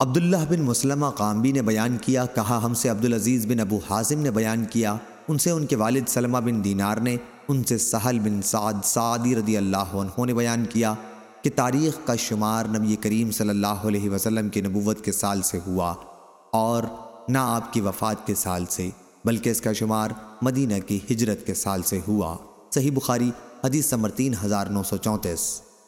عبداللہ بن مسلمہ قامبی نے بیان کیا، کہا، ہم سے عبدالعزیز بن ابو حازم نے بیان کیا۔ ان سے ان کے والد سلمہ بن دینار نے، ان سے سہل بن سعد سعدی رضی اللہ عنہ نے بیان کیا کہ تاریخ کا شمار نبی کریم صلی اللہ علیہ وسلم کی نبوت کے سال سے ہوا اور نہ آپ کی وفات کے سال سے، بلکہ اس کا شمار مدینہ کی ہجرت کے سال سے ہوا۔ صحیح بخاری، حدیث سمر تین ہزار نو سو چونتیس۔